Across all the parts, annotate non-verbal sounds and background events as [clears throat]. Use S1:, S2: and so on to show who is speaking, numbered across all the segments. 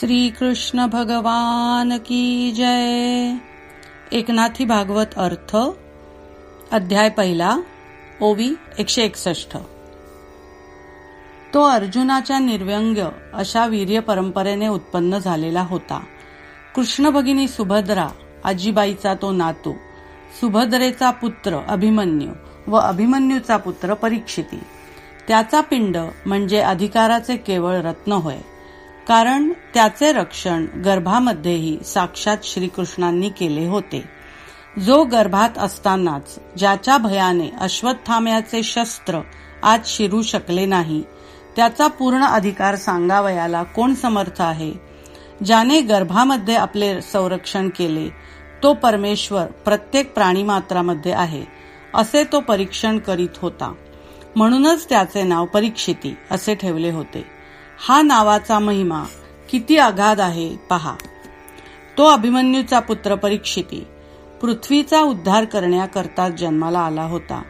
S1: श्री कृष्ण भगवान की जय. एकनाथी भागवत अर्थ अध्याय पहिला ओवी एकशे एकसष्ट. तो अर्जुनाच्या निर्व्यंग्य अशा वीर्य परंपरेने उत्पन्न झालेला होता. कृष्ण भगिनी सुभद्रा आजीबाईचा तो नातू सुभद्रेचा पुत्र अभिमन्यू व अभिमन्यूचा पुत्र परीक्षिती. त्याचा पिंड म्हणजे अधिकाराचे केवळ रत्न होय. कारण त्याचे रक्षण गर्भामध्येही साक्षात श्रीकृष्णांनी केले होते. जो गर्भात असतानाच ज्याच्या भयाने अश्वत्थाम्याचे शस्त्र आज शिरू शकले नाही त्याचा पूर्ण अधिकार सांगावयाला कोण समर्थ आहे? ज्याने गर्भामध्ये आपले संरक्षण केले तो परमेश्वर प्रत्येक प्राणीमात्रामध्ये आहे असे तो परीक्षण करीत होता. म्हणूनच त्याचे नाव परीक्षिती असे ठेवले होते. हा नावाचा महिमा किती अगाध आहे पहा. तो अभिमन्यूचा पुत्र परीक्षिती पृथ्वीचा उद्धार करण्याकरता जन्माला आला होता.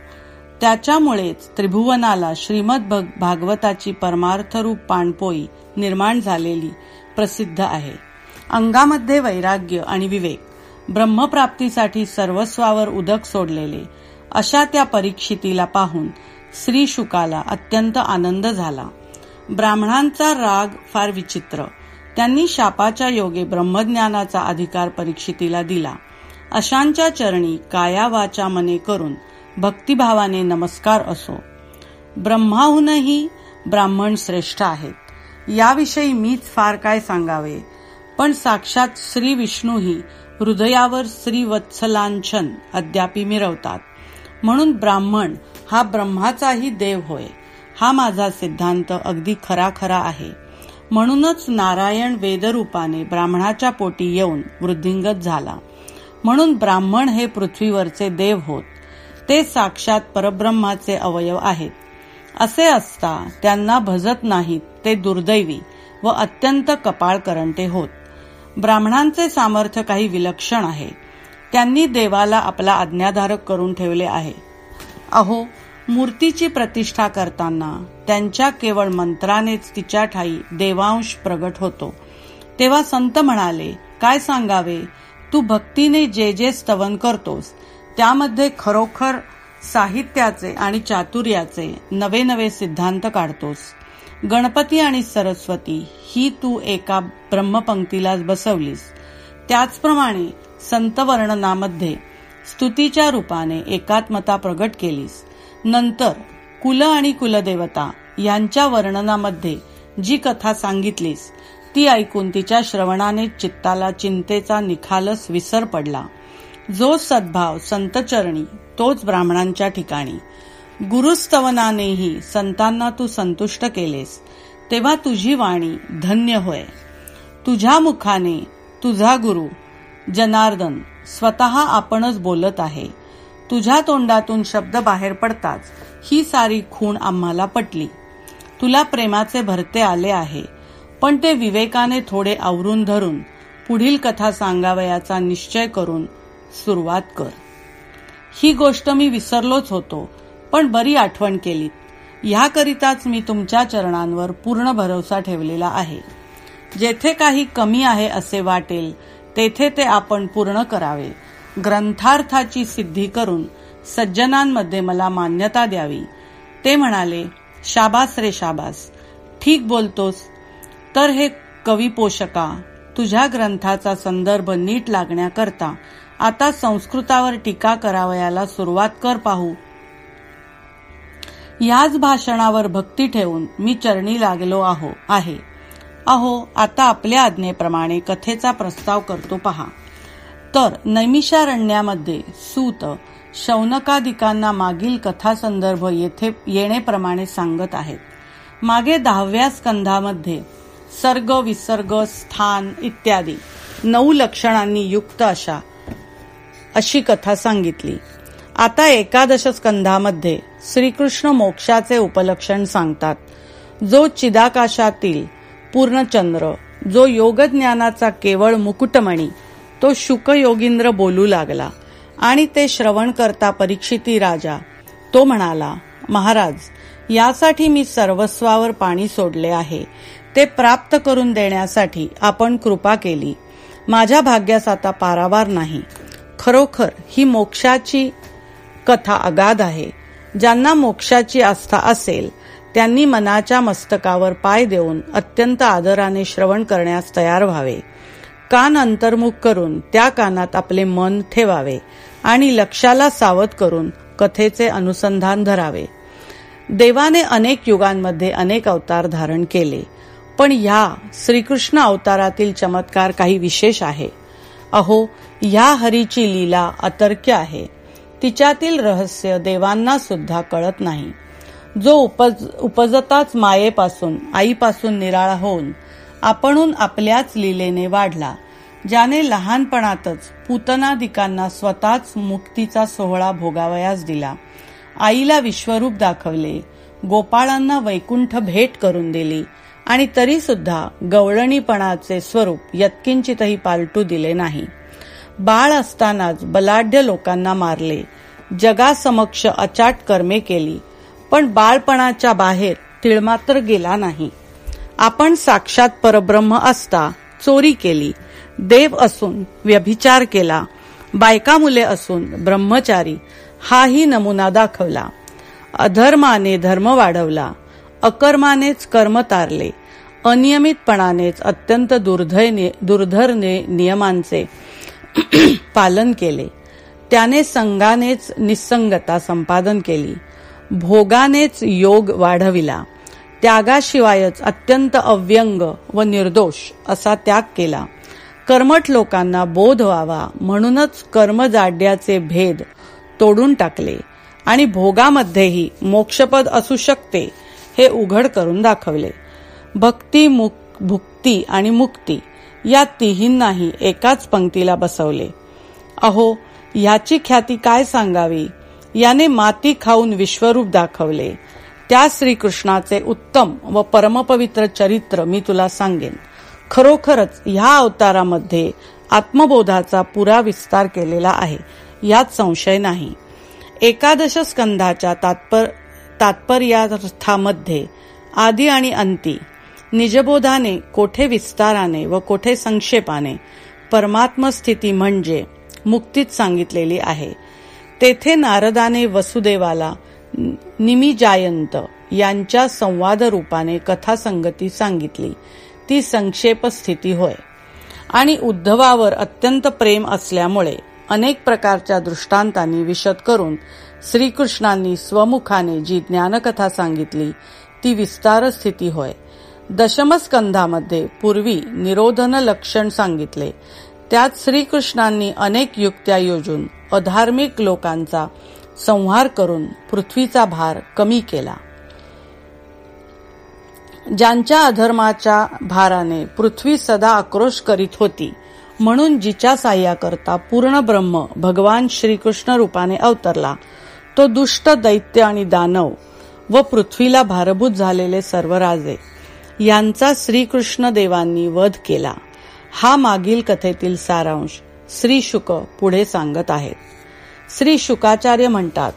S1: त्याच्यामुळेच त्रिभुवनाला श्रीमद भागवताची परमार्थरूप पाणपोई निर्माण झालेली प्रसिद्ध आहे. अंगामध्ये वैराग्य आणि विवेक ब्रह्मप्राप्तीसाठी सर्वस्वावर उदक सोडलेले अशा त्या परीक्षितीला पाहून श्री शुकाला अत्यंत आनंद झाला. ब्राह्मणांचा राग फार विचित्र. त्यांनी शापाच्या योगे ब्रह्मज्ञानाचा अधिकार परीक्षितीला दिला. अशांच्या चरणी काया वाचा मने करून भक्तिभावाने नमस्कार असो. ब्रह्माहूनही ब्राह्मण श्रेष्ठ आहेत. याविषयी मीच फार काय सांगावे? पण साक्षात श्री विष्णूही हृदयावर श्री वत्सलांछन अद्यापी मिरवतात. म्हणून ब्राह्मण हा ब्रह्माचाही देव होय. हा माझा सिद्धांत अगदी खरा खरा आहे. म्हणूनच नारायण वेदरूपाने ब्राह्मणाच्या पोटी येऊन वृद्धिंगत झाला. म्हणून ब्राह्मण हे पृथ्वीवरचे देव होत. ते साक्षात परब्रह्माचे अवयव आहेत. असे असता त्यांना भजत नाहीत ते दुर्दैवी व अत्यंत कपाळ करंटे होत. ब्राह्मणांचे सामर्थ्य काही विलक्षण आहे. त्यांनी देवाला आपला आज्ञाधारक करून ठेवले आहे. अहो मूर्तीची प्रतिष्ठा करताना त्यांच्या केवळ मंत्रानेच तिच्या ठाई देवांश प्रगट होतो. तेव्हा संत म्हणाले काय सांगावे? तू भक्तीने जे जे स्तवन करतोस त्यामध्ये खरोखर साहित्याचे आणि चातुर्याचे नवे नवे सिद्धांत काढतोस. गणपती आणि सरस्वती ही तू एका ब्रह्मपंक्तीला बसवलीस. त्याचप्रमाणे संत वर्णनामध्ये स्तुतीच्या रूपाने एकात्मता प्रगट केलीस. नंतर कुल आणि कुलदेवता यांच्या वर्णनामध्ये जी कथा सांगितलीस ती ऐकून तिच्या श्रवणाने चित्ताला चिंतेचा निखालस विसर पडला. जो सद्भाव संतचरणी तोच ब्राह्मणांच्या ठिकाणी. गुरुस्तवनानेही संतांना तू संतुष्ट केलेस तेव्हा तुझी वाणी धन्य होय. तुझ्या मुखाने तुझा गुरु जनार्दन स्वतः आपणच बोलत आहे. तुझ्या तोंडातून शब्द बाहेर पडताच ही सारी खूण आम्हाला पटली. तुला प्रेमाचे भरते आले आहे पण ते विवेकाने थोडे आवरून धरून पुढील कथा सांगावयाचा निश्चय करून सुरुवात कर. ही गोष्ट मी विसरलोच होतो पण बरी आठवण केली. ह्याकरिताच मी तुमच्या चरणांवर पूर्ण भरोसा ठेवलेला आहे. जेथे काही कमी आहे असे वाटेल तेथे ते आपण पूर्ण करावे. ग्रंथार्थाची सिद्धी करून सज्जनांमध्ये मला मान्यता द्यावी. ते म्हणाले शाबास रे शाबास. ठीक बोलतोस. तर हे कवी पोषका तुझ्या ग्रंथाचा संदर्भ नीट लागण्याकरता आता संस्कृतावर टीका करावयाला सुरुवात कर पाहू. याच भाषणावर भक्ती ठेवून मी चरणी लागलो आहो आहे. अहो आता आपल्या आज्ञेप्रमाणे कथेचा प्रस्ताव करतो पहा. तर नैमिषारण्यामध्ये सूत शौनकादिकांना मागील कथासंदर्भ येथे येणेप्रमाणे सांगत आहेत. मागे दहाव्या स्कंधामध्ये सर्ग विसर्ग स्थान इत्यादी नऊ लक्षणांनी युक्त अशा अशी कथा सांगितली. आता एकादश स्कंधामध्ये श्रीकृष्ण मोक्षाचे उपलक्षण सांगतात. जो चिदाकाशातील पूर्णचंद्र जो योगज्ञानाचा केवळ मुकुटमणी तो शुकयोगींद्र बोलू लागला. आणि ते श्रवण करता परीक्षिती राजा तो म्हणाला महाराज यासाठी मी सर्वस्वावर पाणी सोडले आहे. ते प्राप्त करून देण्यासाठी आपण कृपा केली. माझ्या भाग्यास आता पारावार नाही. खरोखर ही मोक्षाची कथा अगाध आहे. ज्यांना मोक्षाची आस्था असेल त्यांनी मनाच्या मस्तकावर पाय देऊन अत्यंत आदराने श्रवण करण्यास तयार व्हावे. कान अंतर्मुख करून त्या कानात आपले मन ठेवावे आणि लक्षाला सावध करून कथेचे अनुसंधान धरावे. देवाने अनेक युगांमध्ये अनेक अवतार धारण केले पण ह्या श्रीकृष्ण अवतारातील चमत्कार काही विशेष आहे. अहो ह्या हरीची लीला अतर्क्य आहे. तिच्यातील रहस्य देवांना सुद्धा कळत नाही. जो उपज उपजताच मायेपासून आईपासून निराळा होऊन आपणून आपल्याच लीलेने वाढला ज्याने लहानपणातच पूतनादिकांना स्वतःच मुक्तीचा सोहळा भोगावयास दिला. आईला विश्वरूप दाखवले. गोपाळांना वैकुंठ भेट करून दिली. आणि तरी सुद्धा गवळणीपणाचे स्वरूप यत्किंचितही पालटू दिले नाही. बाळ असतानाच बलाढ्य लोकांना मारले. जगासमक्ष अचाट कर्मे केली. पण बाळपणाच्या बाहेर तिळमात्र गेला नाही. आपण साक्षात परब्रह्म असता चोरी केली. देव असून व्यभिचार केला. बायका मुले असून ब्रह्मचारी. हाही नमुना दाखवला. अधर्माने धर्म वाढवला. अकर्मानेच कर्म तारले. अनियमितपणानेच अत्यंत दुर्धय दुर्धरने नियमांचे [clears throat] पालन केले. त्याने संघानेच निसंगता संपादन केली. भोगानेच योग वाढविला. त्यागाशिवायच अत्यंत अव्यंग व निर्दोष असा त्याग केला. कर्मठ लोकांना बोध व्हावा म्हणूनच कर्मजाड्याचे भेद तोडून टाकले आणि भोगामध्येही मोक्षपद असू शकते हे उघड करून दाखवले. भक्ती मुक भुक्ती आणि मुक्ती या तिहींनाही एकाच पंक्तीला बसवले. अहो याची ख्याती काय सांगावी? याने माती खाऊन विश्वरूप दाखवले. त्या श्रीकृष्णाचे उत्तम व परमपवित्र चरित्र मी तुला सांगेन. खरोखरच ह्या अवतारामध्ये आत्मबोधाचा पुरा विस्तार केलेला आहे यात संशय नाही. एकादश स्कंधाच्या तात्पर तात्पर्यार्थामध्ये आदी आणि अंती निजबोधाने कोठे विस्ताराने व कोठे संक्षेपाने परमात्म स्थिती म्हणजे मुक्तीत सांगितलेली आहे. तेथे नारदाने वसुदेवाला निमिजायंत यांच्या संवाद रूपाने कथासंगती सांगितली. ती संक्षेप स्थिती होय. आणि उद्धवावर अत्यंत प्रेम असल्यामुळे अनेक प्रकारच्या दृष्टांतांनी विशद करून श्रीकृष्णांनी स्वमुखाने जी ज्ञानकथा सांगितली ती विस्तार स्थिती होय. दशमस्कंधामध्ये पूर्वी निरोधन लक्षण सांगितले. त्यात श्रीकृष्णांनी अनेक युक्त्या योजून अधार्मिक लोकांचा संहार करून पृथ्वीचा भार कमी केला. ज्यांच्या अधर्माच्या भाराने पृथ्वी सदा आक्रोश करीत होती म्हणून जिच्या साह्याकरता पूर्ण ब्रह्म भगवान श्रीकृष्ण रूपाने अवतरला तो दुष्ट दैत्य आणि दानव व पृथ्वीला भारभूत झालेले सर्व राजे यांचा श्रीकृष्ण देवांनी वध केला. हा मागील कथेतील सारांश श्री शुक पुढे सांगत आहेत. श्री शुकाचार्य म्हणतात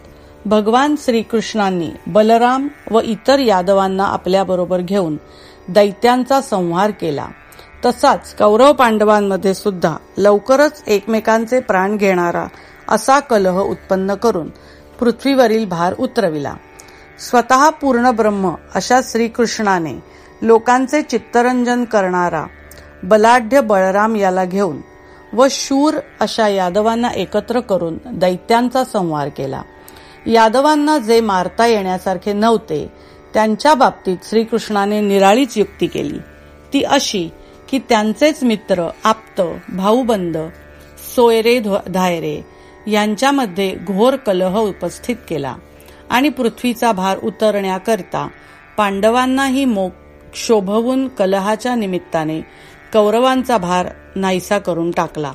S1: भगवान श्रीकृष्णांनी बलराम व इतर यादवांना आपल्याबरोबर घेऊन दैत्यांचा संहार केला. तसाच कौरव पांडवांमध्ये सुद्धा लवकरच एकमेकांचे प्राण घेणारा असा कलह उत्पन्न करून पृथ्वीवरील भार उतरविला. स्वतः पूर्ण ब्रह्म अशा श्रीकृष्णाने लोकांचे चित्तरंजन करणारा बलाढ्य बळराम याला घेऊन व शूर अशा यादवांना एकत्र करून दैत्यांचा संहार केला. यादवांना जे मारता येण्यासारखे नव्हते त्यांच्या बाबतीत श्रीकृष्णाने निराळीच युक्ती केली. ती अशी की त्यांचेच मित्र आप्त भाऊबंद सोयरे धायरे यांच्यामध्ये घोर कलह उपस्थित केला आणि पृथ्वीचा भार उतरण्याकरता पांडवांनाही मोक शोभवून कलहाच्या निमित्ताने कौरवांचा भार नाहीसा करून टाकला.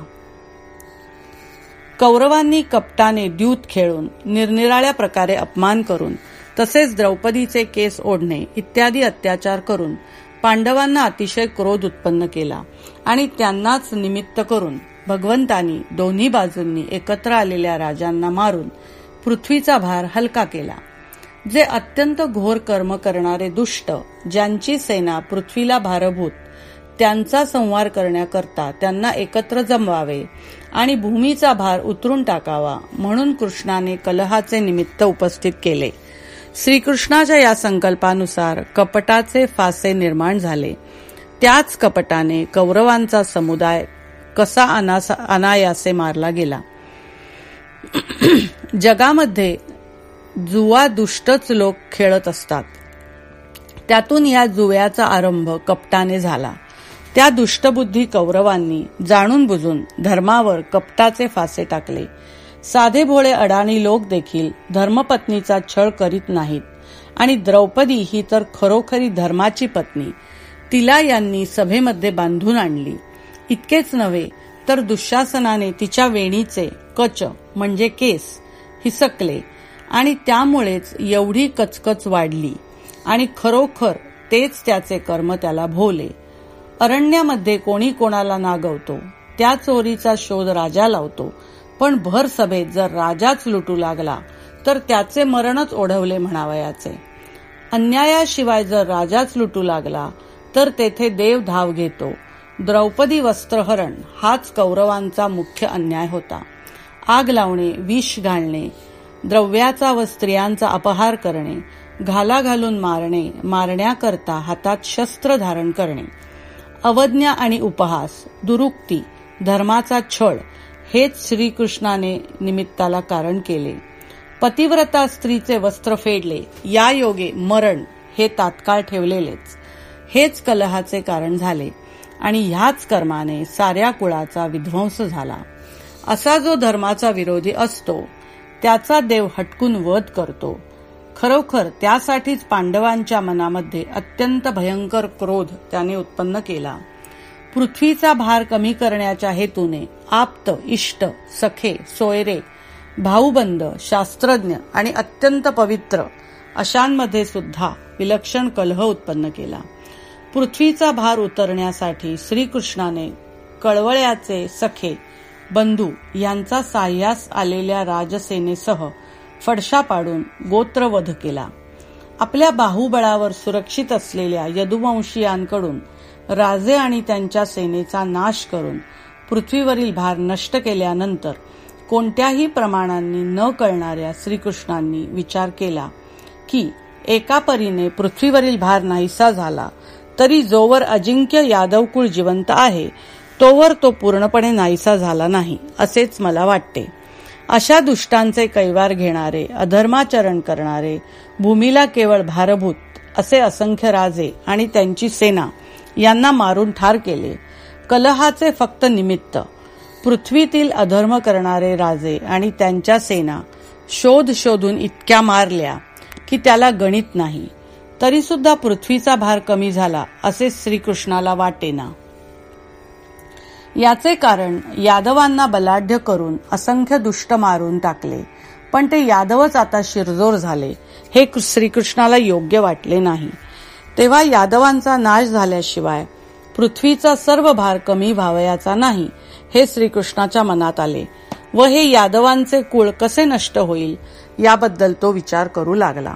S1: कौरवांनी कपटाने द्यूत खेळून निरनिराळ्या प्रकारे अपमान करून तसेच द्रौपदीचे केस ओढणे इत्यादी अत्याचार करून पांडवांना अतिशय क्रोध उत्पन्न केला आणि त्यांनाच निमित्त करून भगवंतानी दोन्ही बाजूंनी एकत्र आलेल्या राजांना मारून पृथ्वीचा भार हलका केला. जे अत्यंत घोर कर्म करणारे दुष्ट ज्यांची सेना पृथ्वीला भारभूत त्यांचा संवार करण्याकरता त्यांना एकत्र जमवावे आणि भूमीचा भार उतरून टाकावा म्हणून कृष्णाने कलहाचे निमित्त उपस्थित केले. श्रीकृष्णाच्या या संकल्पानुसार कपटाचे फासे निर्माण झाले. त्याच कपटाने कौरवांचा समुदाय कसा अनायासे मारला गेला. [clears throat] जगामध्ये जुवा दुष्टच लोक खेळत असतात. त्यातून या जुव्याचा आरंभ कपटाने झाला. त्या दुष्टबुद्धी कौरवांनी जाणून बुजून धर्मावर कपटाचे फासे टाकले. साधे भोळे अडाणी लोक देखील धर्मपत्नीचा छळ करीत नाहीत. आणि द्रौपदी ही तर खरोखरी धर्माची पत्नी. तिला यांनी सभेमध्ये बांधून आणली. इतकेच नव्हे तर दुःशासनाने तिच्या वेणीचे कच म्हणजे केस हिसकले. आणि त्यामुळेच एवढी कचकच वाढली. आणि खरोखर तेच त्याचे कर्म त्याला भोले. अरण्यामध्ये कोणी कोणाला नागवतो त्या चोरीचा शोध राजा लावतो. पण भर सभेत जर राजाच लुटू लागला तर त्याचे मरणच ओढवले म्हणावयाचे. अन्यायाशिवाय जर राजाच लुटू लागला तर तेथे देव धाव घेतो. द्रौपदी वस्त्रहरण हाच कौरवांचा मुख्य अन्याय होता. आग लावणे विष घालणे द्रव्याचा व स्त्रियांचा अपहार करणे घाला घालून मारणे मारण्याकरता हातात शस्त्र धारण करणे. अवज्ञा आणि उपहास दुरुक्ती धर्माचा छळ हेच श्रीकृष्णाने निमित्ताला कारण केले. पतिव्रता स्त्रीचे वस्त्र फेडले या योगे मरण हे तात्काळ ठेवलेलेच. हेच कलहाचे कारण झाले आणि ह्याच कर्माने साऱ्या कुळाचा विध्वंस झाला. असा जो धर्माचा विरोधी असतो त्याचा देव हटकून वध करतो. खरोखर त्यासाठीच पांडवांच्या मनामध्ये अत्यंत भयंकर क्रोध त्याने उत्पन्न केला. पृथ्वीचा भार कमी करण्याच्या हेतूने आप्त इष्ट सखे सोयरे भाऊबंद शास्त्रज्ञ आणि अत्यंत पवित्र अशांमध्ये सुद्धा विलक्षण कलह उत्पन्न केला. पृथ्वीचा भार उतरण्यासाठी श्रीकृष्णाने कळवळ्याचे सखे बंधू यांचा साह्यास आलेल्या राजसेनेसह फडशा पाडून गोत्रवध केला. आपल्या बाहुबळावर सुरक्षित असलेल्या यदुवंशीयांकडून राजे आणि त्यांच्या सेनेचा नाश करून पृथ्वीवरील भार नष्ट केल्यानंतर कोणत्याही प्रमाणांनी न कळणाऱ्या श्रीकृष्णांनी विचार केला की एका परीने पृथ्वीवरील भार नाहीसा झाला तरी जोवर अजिंक्य यादवकुळ जिवंत आहे तोवर तो पूर्णपणे नाहीसा झाला नाही असेच मला वाटते. अशा दुष्टांचे कैवार घेणारे अधर्माचरण करणारे भूमीला केवळ भारभूत असे असंख्य राजे आणि त्यांची सेना यांना मारून ठार केले. कलहाचे फक्त निमित्त पृथ्वीतील अधर्म करणारे राजे आणि त्यांच्या सेना शोध शोधून इतक्या मारल्या की त्याला गणित नाही. तरीसुद्धा पृथ्वीचा भार कमी झाला असे श्रीकृष्णाला वाटेना. याचे कारण यादवांना बलाढ्य करून असंख्य दुष्ट मारून टाकले. पण ते यादवच आता शिरजोर झाले. हे श्रीकृष्णाला योग्य वाटले नाही. तेव्हा यादवांचा नाश झाल्याशिवाय पृथ्वीचा सर्व भार कमी व्हावयाचा नाही हे श्रीकृष्णाच्या मनात आले. व हे यादवांचे कुळ कसे नष्ट होईल याबद्दल तो विचार करू लागला.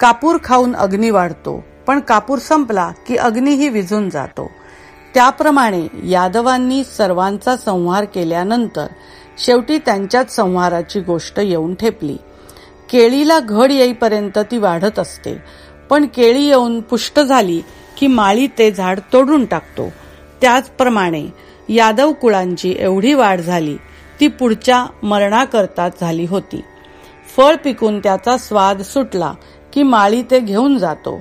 S1: कापूर खाऊन अग्नी वाढतो पण कापूर संपला की अग्नीही विझून जातो. त्याप्रमाणे यादवांनी सर्वांचा संहार केल्यानंतर शेवटी त्यांच्याच संहाराची गोष्ट येऊन ठेपली. केळीला घड येईपर्यंत ती वाढत असते. पण केळी येऊन पुष्ट झाली की माळी ते झाड तोडून टाकतो. त्याचप्रमाणे यादव कुळांची एवढी वाढ झाली ती पुढच्या मरणाकरताच झाली होती. फळ पिकून त्याचा स्वाद सुटला की माळी ते घेऊन जातो.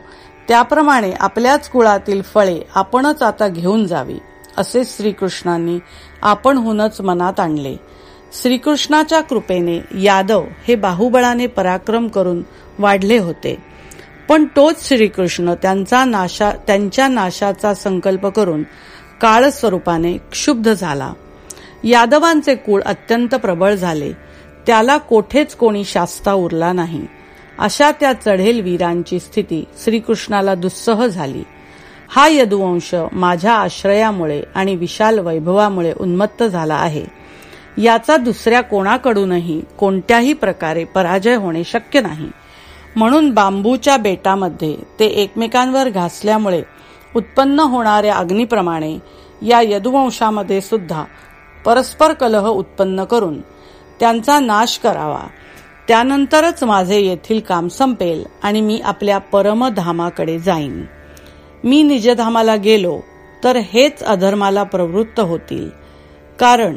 S1: त्याप्रमाणे आपल्याच कुळातील फळे आपणच आता घेऊन जावी असे श्रीकृष्णांनी आपणहूनच मनात आणले. श्रीकृष्णाच्या कृपेने यादव हे बाहुबळाने पराक्रम करून वाढले होते. पण तोच श्रीकृष्ण त्यांचा नाशा त्यांच्या नाशाचा संकल्प करून काळ स्वरूपाने क्षुब्ध झाला. यादवांचे कुळ अत्यंत प्रबळ झाले. त्याला कोठेच कोणी शास्ता उरला नाही. अशा त्या चढेल वीरांची स्थिती श्रीकृष्णाला दुस्सह झाली. हा यदुवंश माझ्या आश्रयामुळे आणि विशाल वैभवामुळे उन्मत्त झाला आहे. याचा दुसऱ्या कोणाकडूनही कोणत्याही प्रकारे पराजय होणे शक्य नाही. म्हणून बांबूच्या बेटामध्ये ते एकमेकांवर घासल्यामुळे उत्पन्न होणाऱ्या अग्निप्रमाणे या यदुवंशामध्ये सुद्धा परस्पर कलह उत्पन्न करून त्यांचा नाश करावा. त्यानंतरच माझे येथील काम संपेल आणि मी आपल्या परमधामाकडे जाईन. मी निजधामाला गेलो तर हेच अधर्माला प्रवृत्त होतील. कारण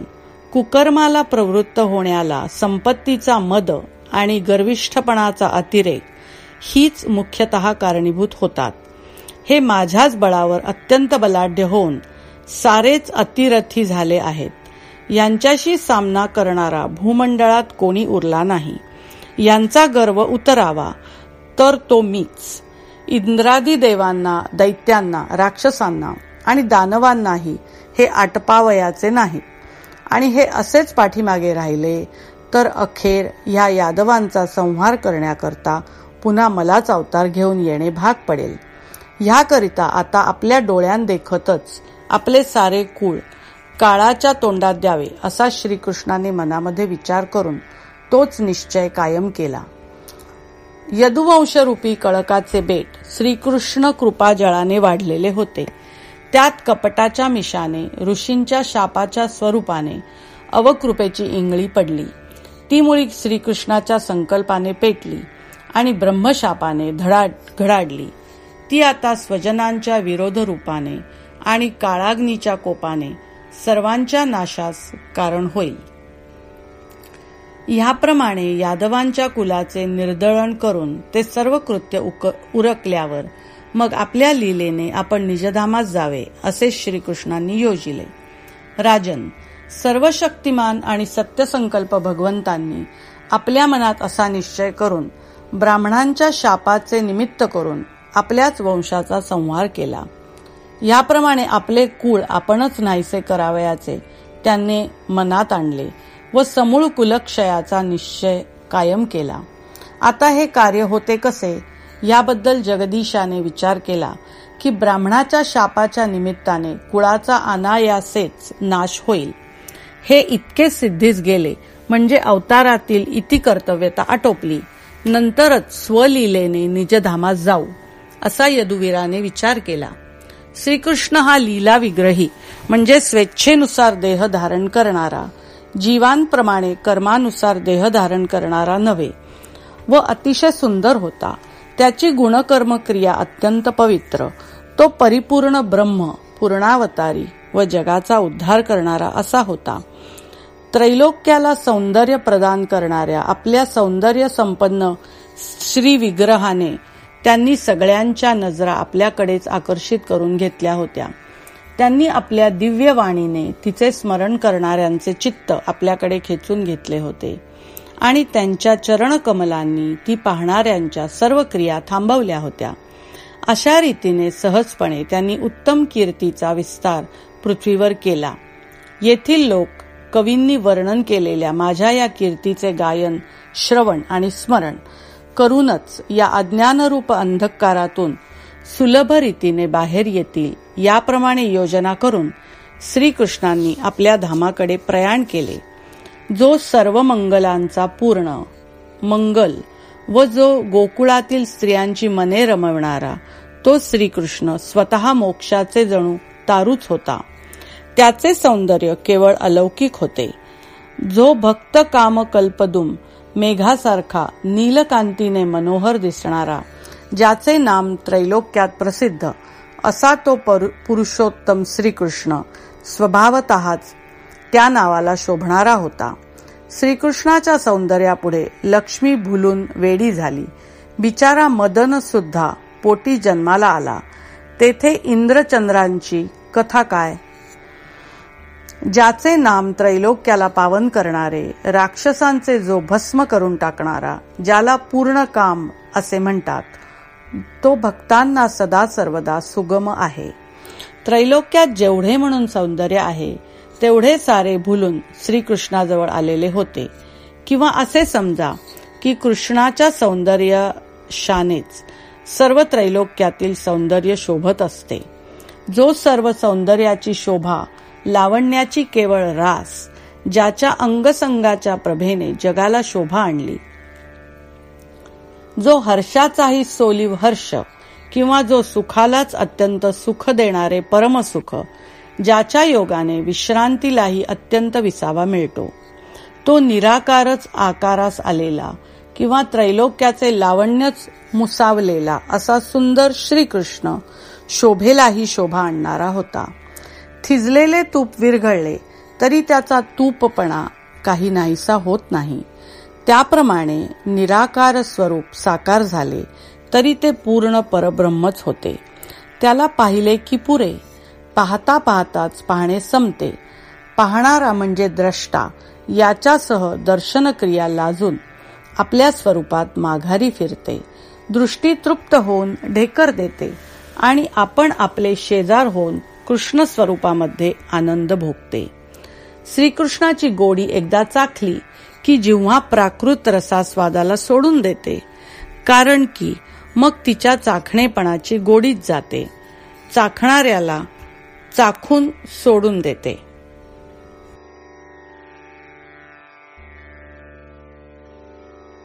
S1: कुकर्माला प्रवृत्त होण्याला संपत्तीचा मद आणि गर्विष्ठपणाचा अतिरेक हीच मुख्यतः कारणीभूत होतात. हे माझ्याच बळावर अत्यंत बलाढ्य होऊन सारेच अतिरथी झाले आहेत. यांच्याशी सामना करणारा भूमंडळात कोणी उरला नाही. यांचा गर्व उतरावा. तर तो मीच. इंद्रादी देवांना दैत्यांना राक्षसांना आणि दानवांनाही हे आटपावयाचे नाही. आणि हे असेच पाठीमागे राहिले तर अखेर ह्या यादवांचा संहार करण्याकरता पुन्हा मलाच अवतार घेऊन येणे भाग पडेल. ह्याकरिता आता आपल्या डोळ्यांदेखतच आपले सारे कुळ काळाच्या तोंडात द्यावे असा श्रीकृष्णाने मनामध्ये विचार करून तोच निश्चय कायम केला. यदुवंशरूपी कळकाचे बेट श्रीकृष्ण कृपाजळाने वाढलेले होते. त्यात कपटाच्या मिशाने ऋषींच्या शापाच्या स्वरूपाने अवकृपेची इंगळी पडली. ती मुळी श्रीकृष्णाच्या संकल्पाने पेटली आणि ब्रह्मशापाने धडा घडाडली. ती आता स्वजनांच्या विरोध रूपाने आणि काळाग्नीच्या कोपाने सर्वांच्या नाशास कारण होईल. ह्याप्रमाणे यादवांच्या कुलाचे निर्दळण करून ते सर्व कृत्य उरकल्यावर मग आपल्या लीलेने आपण निजधामात जावे असे श्रीकृष्णांनी योजिले. राजन सर्व शक्तिमान आणि सत्यसंकल्प भगवंतांनी आपल्या मनात असा निश्चय करून ब्राह्मणांच्या शापाचे निमित्त करून आपल्याच वंशाचा संहार केला. याप्रमाणे आपले कुळ आपणच नाहीसे करावयाचे त्यांनी मनात आणले. व समूळ कुलक्षयाचा निश्चय कायम केला. आता हे कार्य होते कसे? याबद्दल जगदीशाने विचार केला की ब्राह्मणाच्या शापाच्या निमित्ताने कुळाचा अनायासेच नाश होईल. हे इतके सिद्धीस गेले म्हणजे अवतारातील इति कर्तव्यता आटोपली. नंतरच स्वलीलेने निजधामात जाऊ असा यदुवीराने विचार केला. श्रीकृष्ण हा लीला विग्रही म्हणजे स्वेच्छेनुसार देह धारण करणारा जीवांप्रमाणे कर्मानुसार देह धारण करणारा नव्हे व अतिशय सुंदर होता. त्याची गुणकर्म क्रिया अत्यंत पवित्र. तो परिपूर्ण ब्रह्म पूर्णावतारी व जगाचा उद्धार करणारा असा होता. त्रैलोक्याला सौंदर्य प्रदान करणाऱ्या आपल्या सौंदर्य संपन्न श्री विग्रहाने त्यांनी सगळ्यांच्या नजरा आपल्याकडेच आकर्षित करून घेतल्या होत्या. त्यांनी आपल्या दिव्य वाणीने तिचे स्मरण करणाऱ्यांचे चित्त आपल्याकडे खेचून घेतले होते. आणि त्यांच्या चरणकमलांनी ती पाहणाऱ्यांच्या सर्व क्रिया थांबवल्या होत्या. अशा रीतीने सहजपणे त्यांनी उत्तम कीर्तीचा विस्तार पृथ्वीवर केला. येथील लोक कवींनी वर्णन केलेल्या माझ्या या कीर्तीचे गायन श्रवण आणि स्मरण करूनच या अज्ञानरूप अंधकारातून सुलभ रीतीने बाहेर येतील याप्रमाणे योजना करून श्रीकृष्णांनी आपल्या धामाकडे प्रयाण केले. जो सर्व मंगलांचा पूर्ण मंगल व जो गोकुळातील स्त्रियांची मने रमवणारा तो श्रीकृष्ण स्वतः मोक्षाचे जणू तारूच होता. त्याचे सौंदर्य केवळ अलौकिक होते. जो भक्त काम कल्पदुम मेघासारखा नीलकांतीने मनोहर दिसणारा ज्याचे नाम त्रैलोक्यात प्रसिद्ध असा तो पुरुषोत्तम श्रीकृष्ण स्वभावतःच त्या नावाला शोभणारा होता. श्रीकृष्णाच्या सौंदर्यापुढे लक्ष्मी भुलून वेडी झाली. बिचारा मदन सुद्धा पोटी जन्माला आला. तेथे इंद्रचंद्रांची कथा काय? ज्याचे नाम त्रैलोक्याला पावन करणारे राक्षसांचे जो भस्म करून टाकणारा ज्याला पूर्ण काम असे म्हणतात. तो भक्तांना सदा सर्वदा सुगम आहे. त्रैलोक्यात जेवढे म्हणून सौंदर्य आहे तेवढे सारे भुलून श्रीकृष्णाजवळ आलेले होते. किंवा असे समजा की कृष्णाच्या सौंदर्यशानेच सर्व त्रैलोक्यातील सौंदर्य शोभत असते. जो सर्व सौंदर्याची शोभा लावण्याची केवळ रास ज्याच्या अंगसंगाच्या प्रभेने जगाला शोभा आणली जो हर्षाचाही सोलीव हर्ष किंवा जो सुखालाच अत्यंत सुख देणारे परमसुख ज्याच्या योगाने विश्रांतीलाही अत्यंत विसावा मिळतो. तो निराकारच आकारास आलेला किंवा त्रैलोक्याचे लावण्यच मुसावलेला असा सुंदर श्रीकृष्ण शोभेलाही शोभा आणणारा होता. थिजलेले तूप विरघळले तरी त्याचा तूपपणा काही नाहीसा होत नाही. त्याप्रमाणे निराकार स्वरूप साकार झाले तरी ते पूर्ण परब्रह्मच होते. त्याला पाहिले की पुरे पाहता पाहताच पाहणे संपते. पाहणारा म्हणजे द्रष्टा याच्यासह दर्शनक्रिया लाजून आपल्या स्वरूपात माघारी फिरते. दृष्टी तृप्त होऊन ढेकर देते आणि आपण आपले शेजार होऊन कृष्ण स्वरूपामध्ये आनंद भोगते. श्रीकृष्णाची गोडी एकदा चाखली की जेव्हा प्राकृत रसास्वादाला सोडून देते कारण की मग तिच्या चाखणेपणाची गोडीच जाते. चाखणाऱ्याला चाखून सोडून देते.